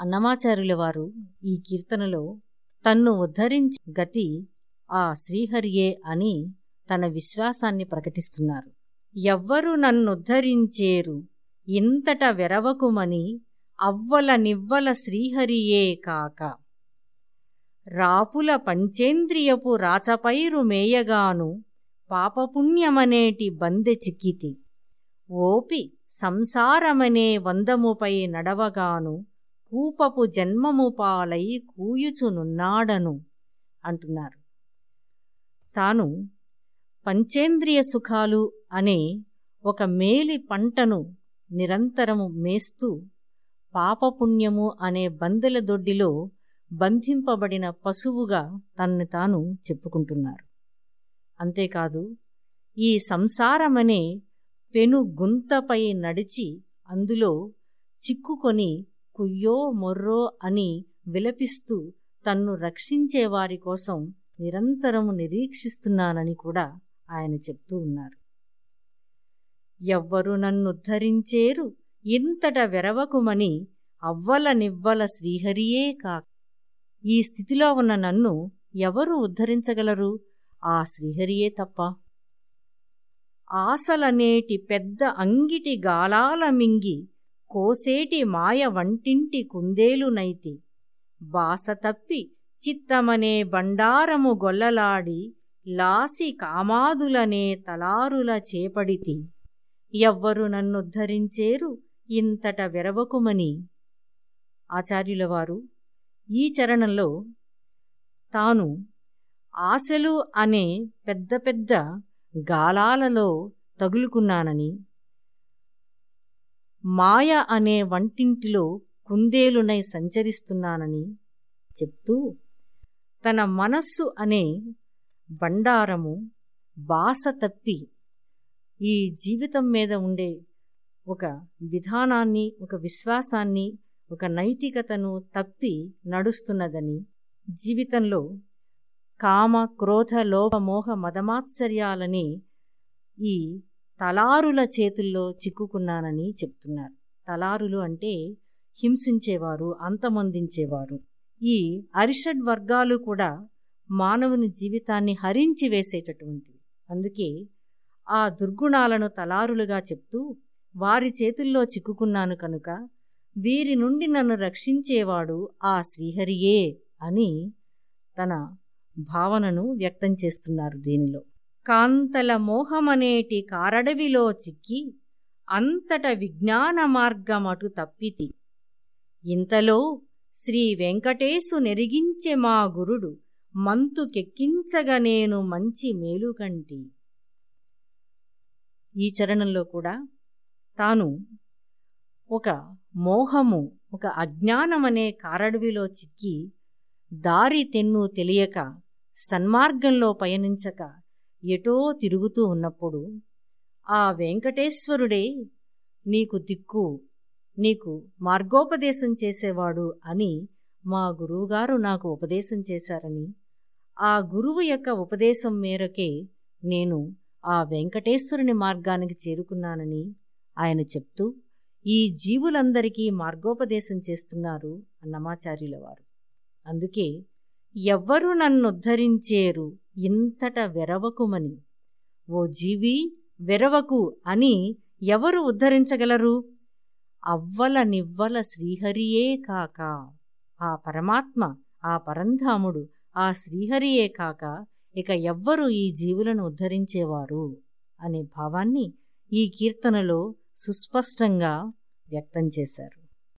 అన్నమాచార్యుల వారు ఈ కీర్తనలో తన్ను ఉద్ధరించి గతి ఆ శ్రీహరియే అని తన విశ్వాసాన్ని ప్రకటిస్తున్నారు. ఎవ్వరు నన్నుద్ధరించేరు ఇంతట వెరవకుమని అవ్వల నివ్వల శ్రీహరియే కాక. రాపుల పంచేంద్రియపు రాచపైరు మేయగాను పాపపుణ్యమనేటి బందె చిక్కితి. ఓపి సంసారమనే వందముపై నడవగాను కూపపు జన్మము పాలై కూయుచునున్నాడను అంటున్నారు. తాను పంచేంద్రియ సుఖాలు అనే ఒక మేలి పంటను నిరంతరము మేస్తూ పాపపుణ్యము అనే బందెల దొడ్డిలో బంధింపబడిన పశువుగా తన్ను తాను చెప్పుకుంటున్నారు. అంతేకాదు ఈ సంసారమనే పెను గుంతపై నడిచి అందులో చిక్కుకొని కుయ్యో మొర్రో అని విలపిస్తూ తన్ను రక్షించేవారి కోసం నిరంతరము నిరీక్షిస్తున్నానని కూడా ఆయన చెప్తూ ఉన్నారు. ఎవ్వరు నన్నుద్ధరించేరు ఇంతట వెరవకుమని అవ్వల నివ్వల శ్రీహరియే కాక. ఈ స్థితిలో ఉన్న నన్ను ఎవరు ఉద్ధరించగలరు? ఆ శ్రీహరియే తప్ప. ఆశలనేటి పెద్ద అంగిటి గాలాల మింగి కోసేటి మాయ వంటింటి కుందేలునైతి. బాస తప్పి చిత్తమనే బండారము గొల్లలాడి లాసి కామాదులనే తలారుల చేపడితి. ఎవ్వరు నన్నుద్ధరించేరు ఇంతట వెరవకుమని. ఆచార్యులవారు ఈ చరణంలో తాను ఆశలు అనే పెద్ద పెద్ద గాలాలలో తగులుకున్నానని మాయ అనే వంటింటిలో కుందేలునై సంచరిస్తున్నానని చెప్తూ తన మనస్సు అనే బండారము బాస తప్పి ఈ జీవితం మీద ఉండే ఒక విధానాన్ని ఒక విశ్వాసాన్ని ఒక నైతికతను తప్పి నడుస్తున్నదని జీవితంలో కామ క్రోధ లోభ మోహ మదమాత్సర్యాలని ఈ తలారుల చేతుల్లో చిక్కుకున్నానని చెప్తున్నారు. తలారులు అంటే హింసించేవారు అంతమొందించేవారు. ఈ అరిషడ్ వర్గాలు కూడా మానవుని జీవితాన్ని హరించి వేసేటటువంటివి. అందుకే ఆ దుర్గుణాలను తలారులుగా చెప్తూ వారి చేతుల్లో చిక్కుకున్నాను కనుక వీరి నుండి నన్ను రక్షించేవాడు ఆ శ్రీహరియే అని తన భావనను వ్యక్తం చేస్తున్నారు దీనిలో. కాంతల మోహమనేటి కారడవిలో చిక్కి అంతట విజ్ఞాన మార్గమటు తప్పితి. ఇంతలో శ్రీ వెంకటేశు నెరిగించె మా గురుడు మంతుకెక్కించగ నేను మంచి మేలుకంటి. ఈ చరణంలో కూడా తాను ఒక మోహము ఒక అజ్ఞానమనే కారడవిలో చిక్కి దారి తెన్ను తెలియక సన్మార్గంలో పయనించక ఎటో తిరుగుతూ ఉన్నప్పుడు ఆ వెంకటేశ్వరుడే నీకు దిక్కు నీకు మార్గోపదేశం చేసేవాడు అని మా గురువుగారు నాకు ఉపదేశం చేశారని ఆ గురువు యొక్క ఉపదేశం మేరకే నేను ఆ వెంకటేశ్వరుని మార్గానికి చేరుకున్నానని ఆయన చెప్తూ ఈ జీవులందరికీ మార్గోపదేశం చేస్తున్నారు అన్నమాచార్యుల వారు అందుకే ఎవ్వరు నన్నుద్ధరించేరు ఇంతట వెరవకుమని. ఓ జీవి వెరవకు అని ఎవరు ఉద్ధరించగలరు? అవ్వల నివ్వల శ్రీహరియే కాక. ఆ పరమాత్మ ఆ పరంధాముడు ఆ శ్రీహరియే కాక ఇక ఎవ్వరు ఈ జీవులను ఉద్ధరించేవారు అనే భావాన్ని ఈ కీర్తనలో సుస్పష్టంగా వ్యక్తం చేశారు.